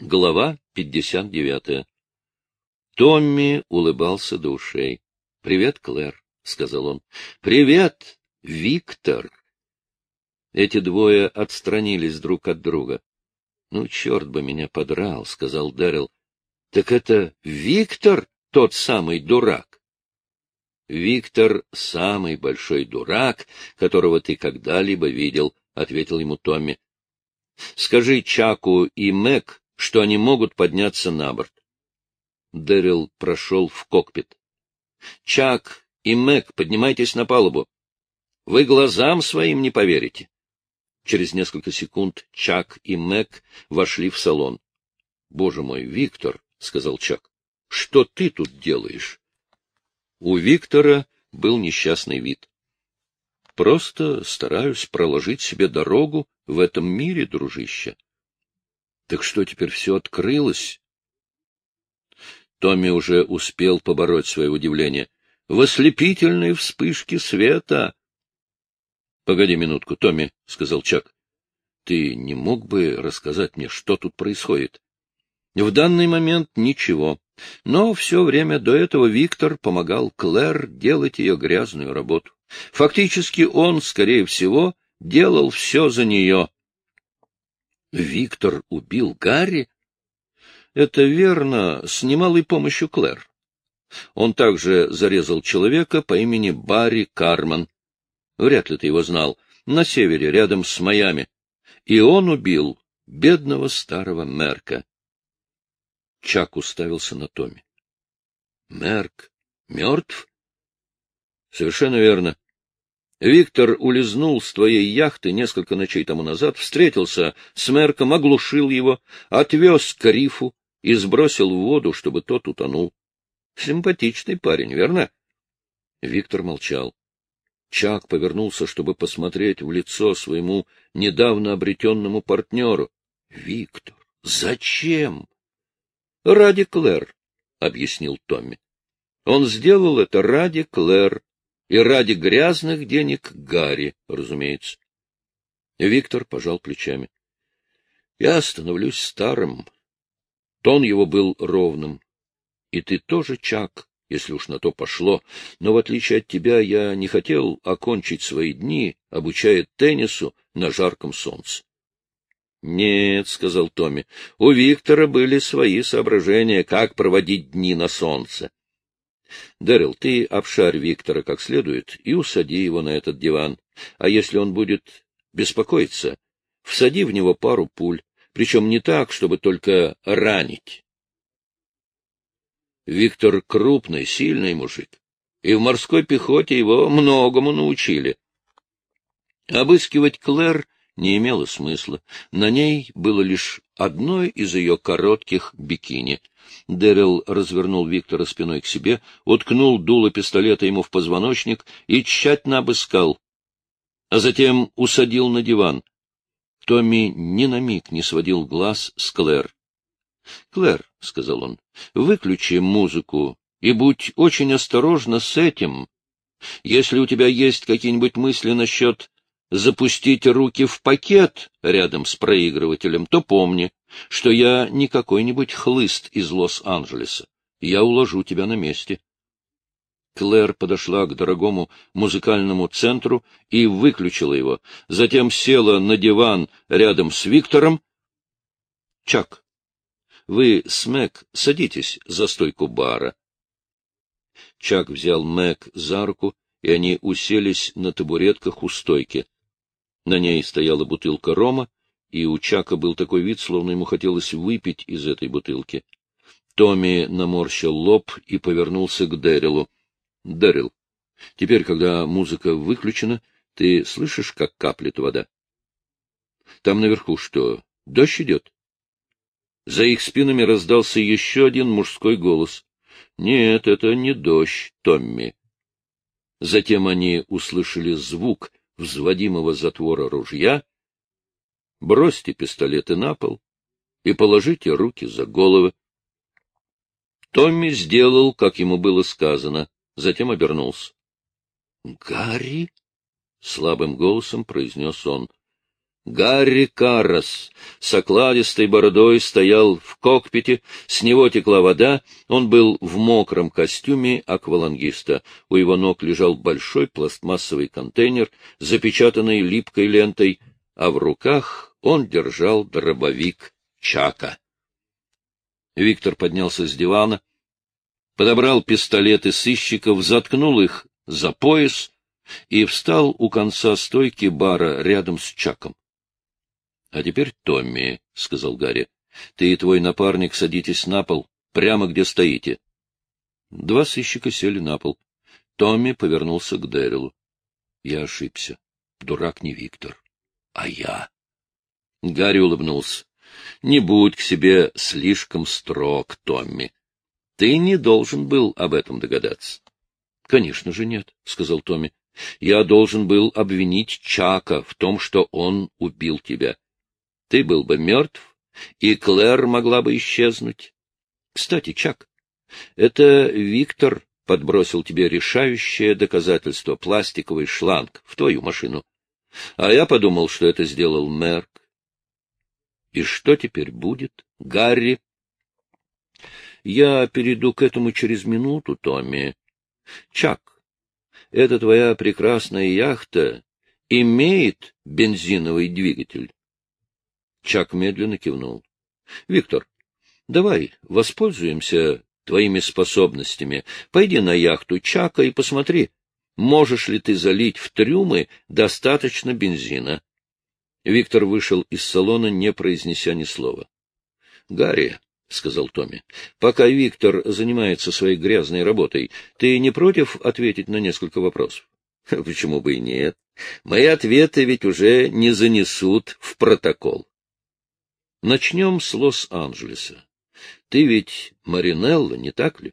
Глава 59. Томми улыбался до ушей. — Привет, Клэр, — сказал он. — Привет, Виктор. Эти двое отстранились друг от друга. — Ну, черт бы меня подрал, — сказал Дэрил. — Так это Виктор тот самый дурак? — Виктор — самый большой дурак, которого ты когда-либо видел, — ответил ему Томми. — Скажи Чаку и Мэг, что они могут подняться на борт. Дэрил прошел в кокпит. — Чак и Мэг, поднимайтесь на палубу. Вы глазам своим не поверите. Через несколько секунд Чак и Мэг вошли в салон. — Боже мой, Виктор, — сказал Чак, — что ты тут делаешь? У Виктора был несчастный вид. — Просто стараюсь проложить себе дорогу в этом мире, дружище. — так что теперь все открылось? Томми уже успел побороть свое удивление. В ослепительной вспышке света! — Погоди минутку, Томми, — сказал Чак. — Ты не мог бы рассказать мне, что тут происходит? В данный момент ничего. Но все время до этого Виктор помогал Клэр делать ее грязную работу. Фактически он, скорее всего, делал все за нее. Виктор убил Гарри? Это верно, с немалой помощью Клэр. Он также зарезал человека по имени Барри Карман. Вряд ли ты его знал. На севере, рядом с Майами. И он убил бедного старого Мерка. Чак уставился на Томми. — Мерк мертв? — Совершенно верно. Виктор улизнул с твоей яхты несколько ночей тому назад, встретился с Мерком, оглушил его, отвез к рифу и сбросил в воду, чтобы тот утонул. Симпатичный парень, верно? Виктор молчал. Чак повернулся, чтобы посмотреть в лицо своему недавно обретенному партнеру. — Виктор, зачем? — Ради Клэр, — объяснил Томми. Он сделал это ради Клэр, и ради грязных денег Гарри, разумеется. Виктор пожал плечами. Я становлюсь старым. Тон его был ровным. И ты тоже, Чак, если уж на то пошло. Но, в отличие от тебя, я не хотел окончить свои дни, обучая теннису на жарком солнце. — Нет, — сказал Томми, — у Виктора были свои соображения, как проводить дни на солнце. Дэрил, ты обшарь Виктора как следует и усади его на этот диван. А если он будет беспокоиться, всади в него пару пуль, причем не так, чтобы только ранить. Виктор крупный, сильный мужик, и в морской пехоте его многому научили. Обыскивать Клэр не имело смысла. На ней было лишь одно из ее коротких бикини — Дэрил развернул Виктора спиной к себе, уткнул дуло пистолета ему в позвоночник и тщательно обыскал, а затем усадил на диван. Томми ни на миг не сводил глаз с Клэр. — Клэр, — сказал он, — выключи музыку и будь очень осторожна с этим. Если у тебя есть какие-нибудь мысли насчет запустить руки в пакет рядом с проигрывателем, то помни, что я не какой-нибудь хлыст из Лос-Анджелеса. Я уложу тебя на месте. Клэр подошла к дорогому музыкальному центру и выключила его, затем села на диван рядом с Виктором. — Чак, вы с Мэг садитесь за стойку бара. Чак взял Мэг за руку, и они уселись на табуретках у стойки. На ней стояла бутылка рома, и у Чака был такой вид, словно ему хотелось выпить из этой бутылки. Томми наморщил лоб и повернулся к Дэрилу. — Дэрил, теперь, когда музыка выключена, ты слышишь, как каплет вода? — Там наверху что, дождь идет? За их спинами раздался еще один мужской голос. — Нет, это не дождь, Томми. Затем они услышали звук взводимого затвора ружья — бросьте пистолеты на пол и положите руки за головы. Томми сделал, как ему было сказано, затем обернулся. — Гарри? — слабым голосом произнес он. Гарри Каррас с окладистой бородой стоял в кокпите, с него текла вода, он был в мокром костюме аквалангиста. У его ног лежал большой пластмассовый контейнер, запечатанный липкой лентой, а в руках он держал дробовик Чака. Виктор поднялся с дивана, подобрал пистолеты сыщиков, заткнул их за пояс и встал у конца стойки бара рядом с Чаком. — А теперь Томми, — сказал Гарри, — ты и твой напарник садитесь на пол, прямо где стоите. Два сыщика сели на пол. Томми повернулся к Дэрилу. Я ошибся. Дурак не Виктор, а я. Гарри улыбнулся. — Не будь к себе слишком строг, Томми. Ты не должен был об этом догадаться. — Конечно же нет, — сказал Томми. — Я должен был обвинить Чака в том, что он убил тебя ты был бы мертв, и Клэр могла бы исчезнуть. Кстати, Чак, это Виктор подбросил тебе решающее доказательство — пластиковый шланг в твою машину. А я подумал, что это сделал Мерк. И что теперь будет, Гарри? Я перейду к этому через минуту, Томми. Чак, эта твоя прекрасная яхта имеет бензиновый двигатель? Чак медленно кивнул. — Виктор, давай воспользуемся твоими способностями. Пойди на яхту Чака и посмотри, можешь ли ты залить в трюмы достаточно бензина. Виктор вышел из салона, не произнеся ни слова. — Гарри, — сказал Томми, — пока Виктор занимается своей грязной работой, ты не против ответить на несколько вопросов? — Почему бы и нет? Мои ответы ведь уже не занесут в протокол. Начнем с Лос-Анджелеса. Ты ведь Маринелло, не так ли?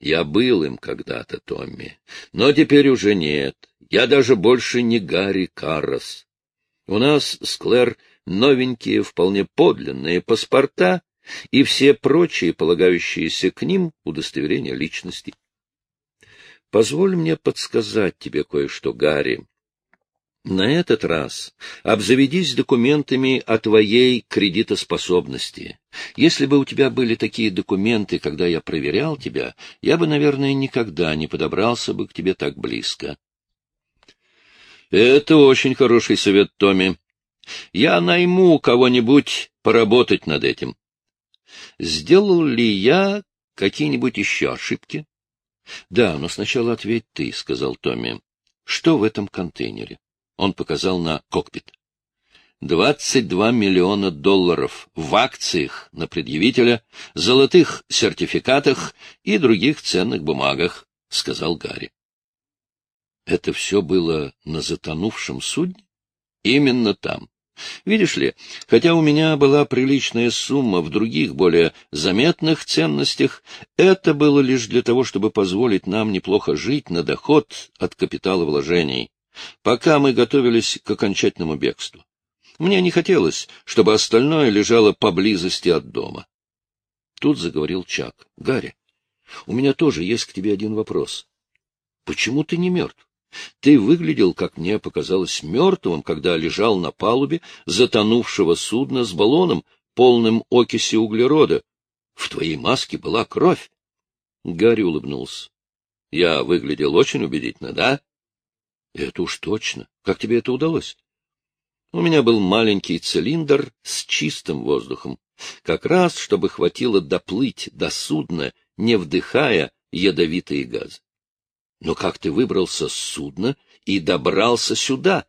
Я был им когда-то, Томми, но теперь уже нет. Я даже больше не Гарри Каррос. У нас с Клэр новенькие, вполне подлинные паспорта и все прочие, полагающиеся к ним, удостоверения личности. Позволь мне подсказать тебе кое-что, Гарри. На этот раз обзаведись документами о твоей кредитоспособности. Если бы у тебя были такие документы, когда я проверял тебя, я бы, наверное, никогда не подобрался бы к тебе так близко. Это очень хороший совет, Томми. Я найму кого-нибудь поработать над этим. Сделал ли я какие-нибудь еще ошибки? — Да, но сначала ответь ты, — сказал Томми. — Что в этом контейнере? Он показал на кокпит. 22 миллиона долларов в акциях на предъявителя, золотых сертификатах и других ценных бумагах, — сказал Гарри. Это все было на затонувшем судне? Именно там. Видишь ли, хотя у меня была приличная сумма в других, более заметных ценностях, это было лишь для того, чтобы позволить нам неплохо жить на доход от капитала вложений пока мы готовились к окончательному бегству. Мне не хотелось, чтобы остальное лежало поблизости от дома. Тут заговорил Чак. — Гарри, у меня тоже есть к тебе один вопрос. Почему ты не мертв? Ты выглядел, как мне показалось, мертвым, когда лежал на палубе затонувшего судна с баллоном, полным окиси углерода. В твоей маске была кровь. Гарри улыбнулся. — Я выглядел очень убедительно, да? — Это уж точно. Как тебе это удалось? У меня был маленький цилиндр с чистым воздухом, как раз, чтобы хватило доплыть до судна, не вдыхая ядовитые газы. Но как ты выбрался с судна и добрался сюда?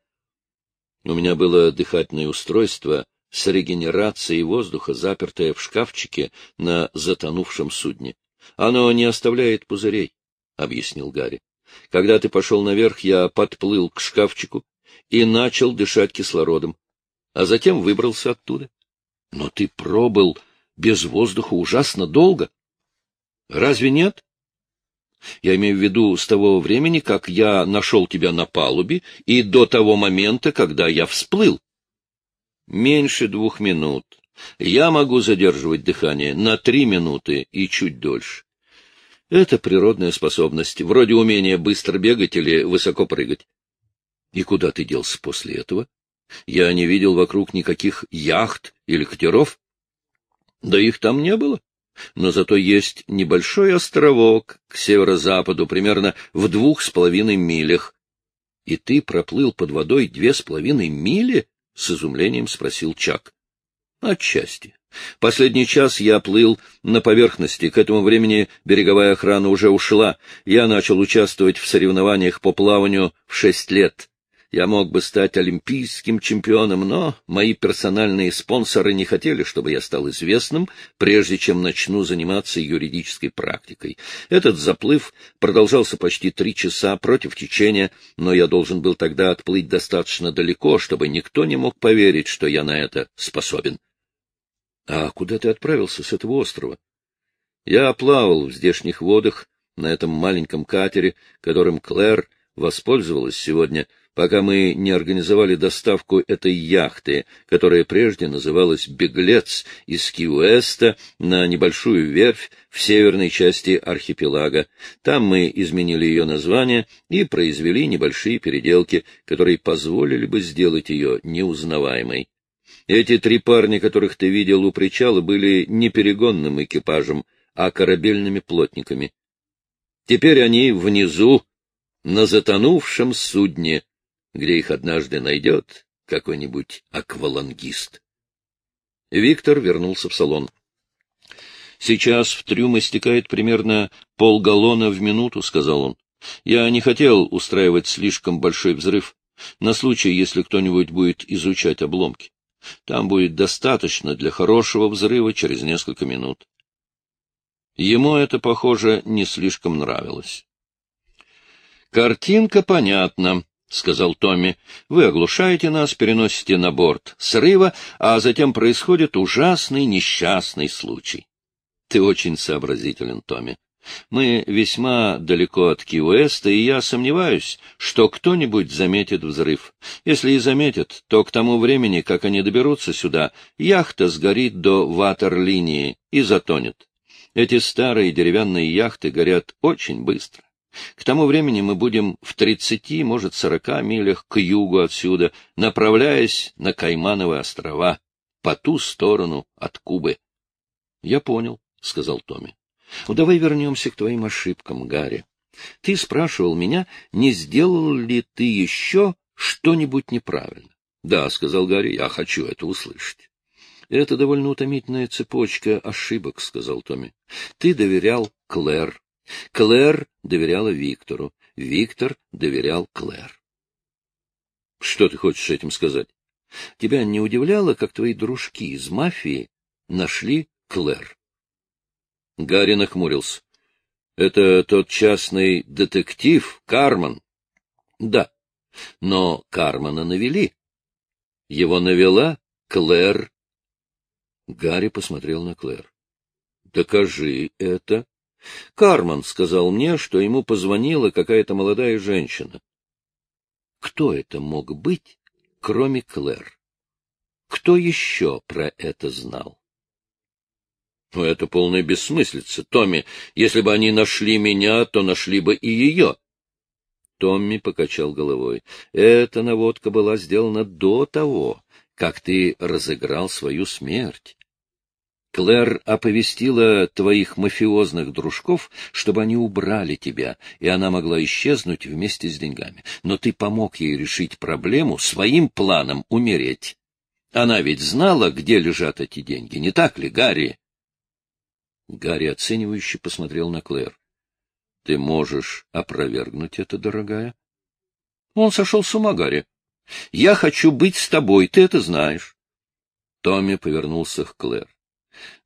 У меня было дыхательное устройство с регенерацией воздуха, запертое в шкафчике на затонувшем судне. Оно не оставляет пузырей, — объяснил Гарри. Когда ты пошел наверх, я подплыл к шкафчику и начал дышать кислородом, а затем выбрался оттуда. Но ты пробыл без воздуха ужасно долго. Разве нет? Я имею в виду с того времени, как я нашел тебя на палубе, и до того момента, когда я всплыл. Меньше двух минут. Я могу задерживать дыхание на три минуты и чуть дольше. Это природная способность, вроде умения быстро бегать или высоко прыгать. И куда ты делся после этого? Я не видел вокруг никаких яхт или катеров. Да их там не было. Но зато есть небольшой островок к северо-западу, примерно в двух с половиной милях. — И ты проплыл под водой две с половиной мили? — с изумлением спросил Чак. — Отчасти. Последний час я плыл на поверхности, к этому времени береговая охрана уже ушла. Я начал участвовать в соревнованиях по плаванию в шесть лет. Я мог бы стать олимпийским чемпионом, но мои персональные спонсоры не хотели, чтобы я стал известным, прежде чем начну заниматься юридической практикой. Этот заплыв продолжался почти три часа против течения, но я должен был тогда отплыть достаточно далеко, чтобы никто не мог поверить, что я на это способен. — А куда ты отправился с этого острова? — Я плавал в здешних водах на этом маленьком катере, которым Клэр воспользовалась сегодня — пока мы не организовали доставку этой яхты, которая прежде называлась «Беглец» из Киуэста на небольшую верфь в северной части архипелага. Там мы изменили ее название и произвели небольшие переделки, которые позволили бы сделать ее неузнаваемой. Эти три парня, которых ты видел у причала, были не перегонным экипажем, а корабельными плотниками. Теперь они внизу, на затонувшем судне, где их однажды найдет какой-нибудь аквалангист. Виктор вернулся в салон. «Сейчас в трюм истекает примерно полгаллона в минуту», — сказал он. «Я не хотел устраивать слишком большой взрыв, на случай, если кто-нибудь будет изучать обломки. Там будет достаточно для хорошего взрыва через несколько минут». Ему это, похоже, не слишком нравилось. «Картинка понятна», — сказал Томми. — Вы оглушаете нас, переносите на борт срыва, а затем происходит ужасный несчастный случай. Ты очень сообразителен, Томми. Мы весьма далеко от Ки-Уэста, и я сомневаюсь, что кто-нибудь заметит взрыв. Если и заметят, то к тому времени, как они доберутся сюда, яхта сгорит до ватерлинии и затонет. Эти старые деревянные яхты горят очень быстро. К тому времени мы будем в тридцати, может, сорока милях к югу отсюда, направляясь на Каймановы острова, по ту сторону от Кубы. — Я понял, — сказал Томми. — Ну, давай вернемся к твоим ошибкам, Гарри. Ты спрашивал меня, не сделал ли ты еще что-нибудь неправильно. — Да, — сказал Гарри, — я хочу это услышать. — Это довольно утомительная цепочка ошибок, — сказал Томми. — Ты доверял Клэр, Клэр доверяла Виктору, Виктор доверял Клэр. Что ты хочешь этим сказать? Тебя не удивляло, как твои дружки из мафии нашли Клэр? Гарри нахмурился. — Это тот частный детектив, Карман? — Да. Но Кармана навели. Его навела Клэр. Гарри посмотрел на Клэр. — Докажи это. Карман сказал мне, что ему позвонила какая-то молодая женщина. Кто это мог быть, кроме Клэр? Кто еще про это знал? Ну, это полная бессмыслица. Томми, если бы они нашли меня, то нашли бы и ее. Томми покачал головой. Эта наводка была сделана до того, как ты разыграл свою смерть. Клэр оповестила твоих мафиозных дружков, чтобы они убрали тебя, и она могла исчезнуть вместе с деньгами. Но ты помог ей решить проблему своим планом умереть. Она ведь знала, где лежат эти деньги, не так ли, Гарри? Гарри оценивающе посмотрел на Клэр. — Ты можешь опровергнуть это, дорогая? Он сошел с ума, Гарри. Я хочу быть с тобой, ты это знаешь. Томми повернулся к Клэр.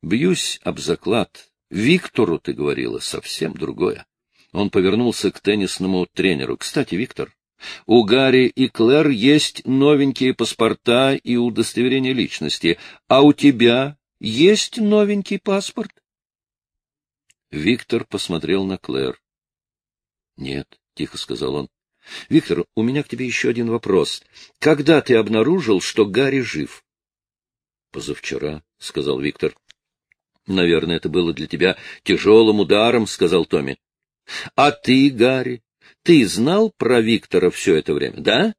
Бьюсь об заклад. Виктору, ты говорила, совсем другое. Он повернулся к теннисному тренеру. Кстати, Виктор, у Гарри и Клэр есть новенькие паспорта и удостоверение личности, а у тебя есть новенький паспорт? Виктор посмотрел на Клэр. — Нет, — тихо сказал он. — Виктор, у меня к тебе еще один вопрос. Когда ты обнаружил, что Гарри жив? — Позавчера, — сказал Виктор. — Наверное, это было для тебя тяжелым ударом, — сказал Томми. — А ты, Гарри, ты знал про Виктора все это время, да?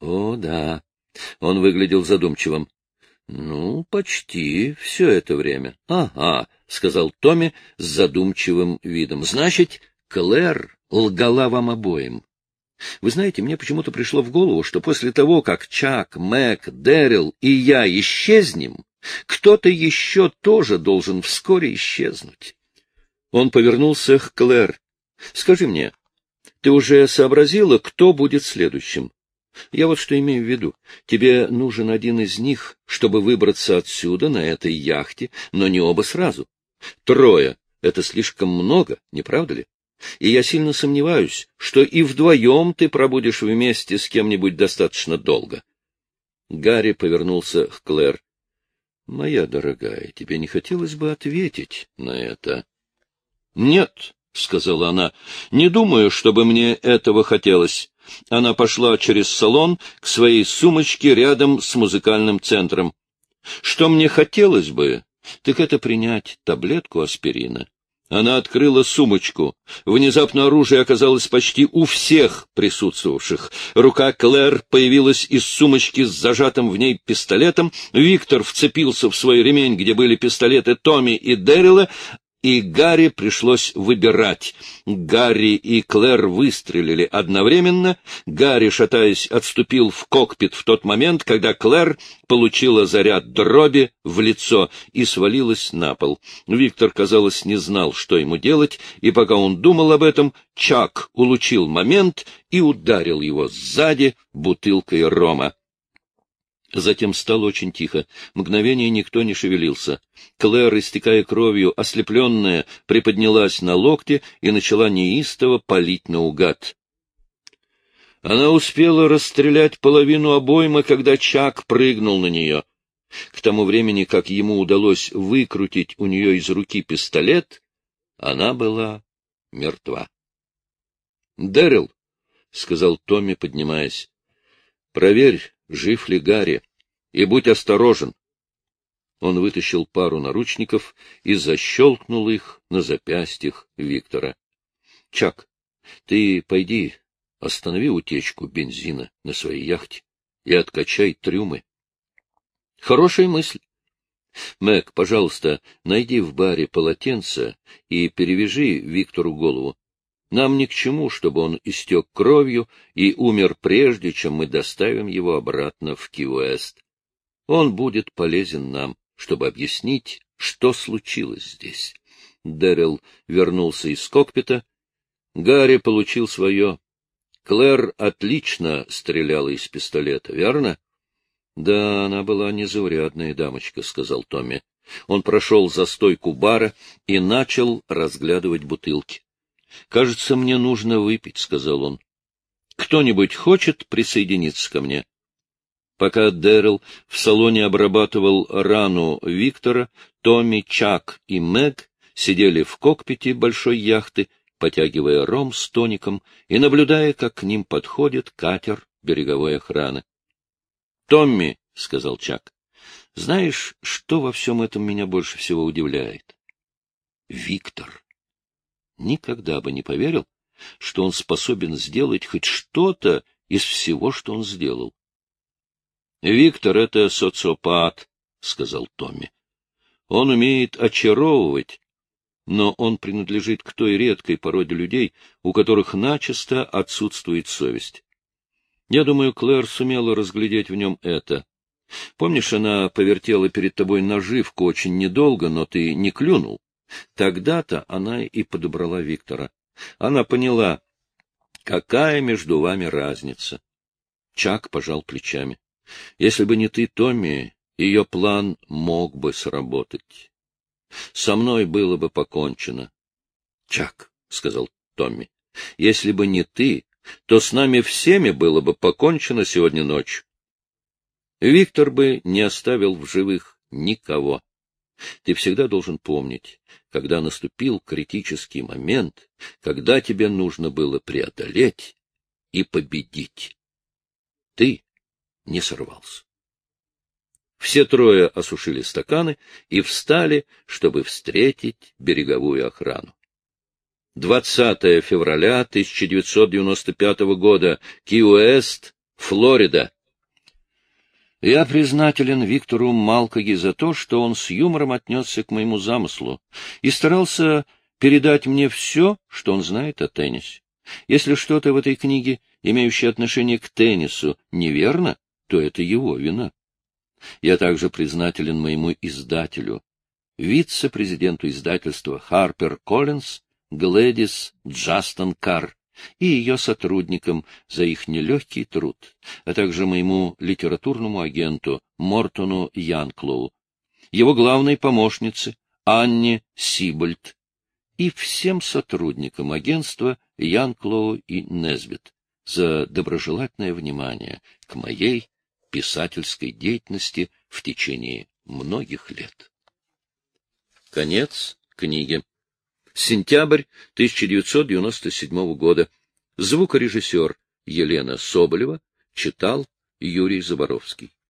О, да. Он выглядел задумчивым. — Ну, почти все это время. — Ага, — сказал Томми с задумчивым видом. — Значит, Клэр лгала вам обоим. Вы знаете, мне почему-то пришло в голову, что после того, как Чак, Мэг, Дэрил и я исчезнем, кто-то еще тоже должен вскоре исчезнуть. Он повернулся к Клэр. — Скажи мне, ты уже сообразила, кто будет следующим? Я вот что имею в виду. Тебе нужен один из них, чтобы выбраться отсюда на этой яхте, но не оба сразу. Трое — это слишком много, не правда ли? И я сильно сомневаюсь, что и вдвоем ты пробудешь вместе с кем-нибудь достаточно долго. Гарри повернулся к Клэр. — Моя дорогая, тебе не хотелось бы ответить на это? — Нет, — сказала она, — не думаю, чтобы мне этого хотелось. Она пошла через салон к своей сумочке рядом с музыкальным центром. Что мне хотелось бы, так это принять таблетку аспирина. Она открыла сумочку. Внезапно оружие оказалось почти у всех присутствовавших. Рука Клэр появилась из сумочки с зажатым в ней пистолетом. Виктор вцепился в свой ремень, где были пистолеты Томми и Дэрила, и Гарри пришлось выбирать. Гарри и Клэр выстрелили одновременно. Гарри, шатаясь, отступил в кокпит в тот момент, когда Клэр получила заряд дроби в лицо и свалилась на пол. Виктор, казалось, не знал, что ему делать, и пока он думал об этом, Чак улучил момент и ударил его сзади бутылкой рома. Затем стало очень тихо. Мгновение никто не шевелился. Клэр, истекая кровью, ослепленная, приподнялась на локте и начала неистово палить наугад. Она успела расстрелять половину обоймы, когда Чак прыгнул на нее. К тому времени, как ему удалось выкрутить у нее из руки пистолет, она была мертва. — Дэрил, — сказал Томми, поднимаясь, — проверь, жив ли Гарри, и будь осторожен. Он вытащил пару наручников и защелкнул их на запястьях Виктора. — Чак, ты пойди, останови утечку бензина на своей яхте и откачай трюмы. — Хорошая мысль. Мэг, пожалуйста, найди в баре полотенце и перевяжи Виктору голову. Нам ни к чему, чтобы он истек кровью и умер прежде, чем мы доставим его обратно в Ки-Уэст. Он будет полезен нам, чтобы объяснить, что случилось здесь. Дэрил вернулся из кокпита. Гарри получил свое. Клэр отлично стреляла из пистолета, верно? — Да, она была незаурядная дамочка, — сказал Томми. Он прошел за стойку бара и начал разглядывать бутылки. — Кажется, мне нужно выпить, — сказал он. — Кто-нибудь хочет присоединиться ко мне? Пока Дэрил в салоне обрабатывал рану Виктора, Томми, Чак и Мэг сидели в кокпите большой яхты, потягивая ром с тоником и наблюдая, как к ним подходит катер береговой охраны. — Томми, — сказал Чак, — знаешь, что во всем этом меня больше всего удивляет? Виктор никогда бы не поверил, что он способен сделать хоть что-то из всего, что он сделал. — Виктор — это социопат, — сказал Томми. — Он умеет очаровывать, но он принадлежит к той редкой породе людей, у которых начисто отсутствует совесть. Я думаю, Клэр сумела разглядеть в нем это. Помнишь, она повертела перед тобой наживку очень недолго, но ты не клюнул? Тогда-то она и подобрала Виктора. Она поняла, какая между вами разница. Чак пожал плечами. Если бы не ты, Томми, ее план мог бы сработать. Со мной было бы покончено. — Чак, — сказал Томми, — если бы не ты, то с нами всеми было бы покончено сегодня ночью. Виктор бы не оставил в живых никого. Ты всегда должен помнить, когда наступил критический момент, когда тебе нужно было преодолеть и победить. Ты не сорвался. Все трое осушили стаканы и встали, чтобы встретить береговую охрану. 20 февраля 1995 года, Ки-Уэст, Флорида. Я признателен Виктору Малкоге за то, что он с юмором отнесся к моему замыслу и старался передать мне все, что он знает о теннисе. Если что-то в этой книге, имеющее отношение к теннису, неверно, то это его вина. Я также признателен моему издателю, вице-президенту издательства Harper Collins Глэдис Джастон Карр и ее сотрудникам за их нелегкий труд, а также моему литературному агенту Мортону Янклоу, его главной помощнице Анне Сибольд и всем сотрудникам агентства Янклоу и Несбит за доброжелательное внимание к моей писательской деятельности в течение многих лет. Конец книги. Сентябрь 1997 года. Звукорежиссер Елена Соболева читал Юрий Заборовский.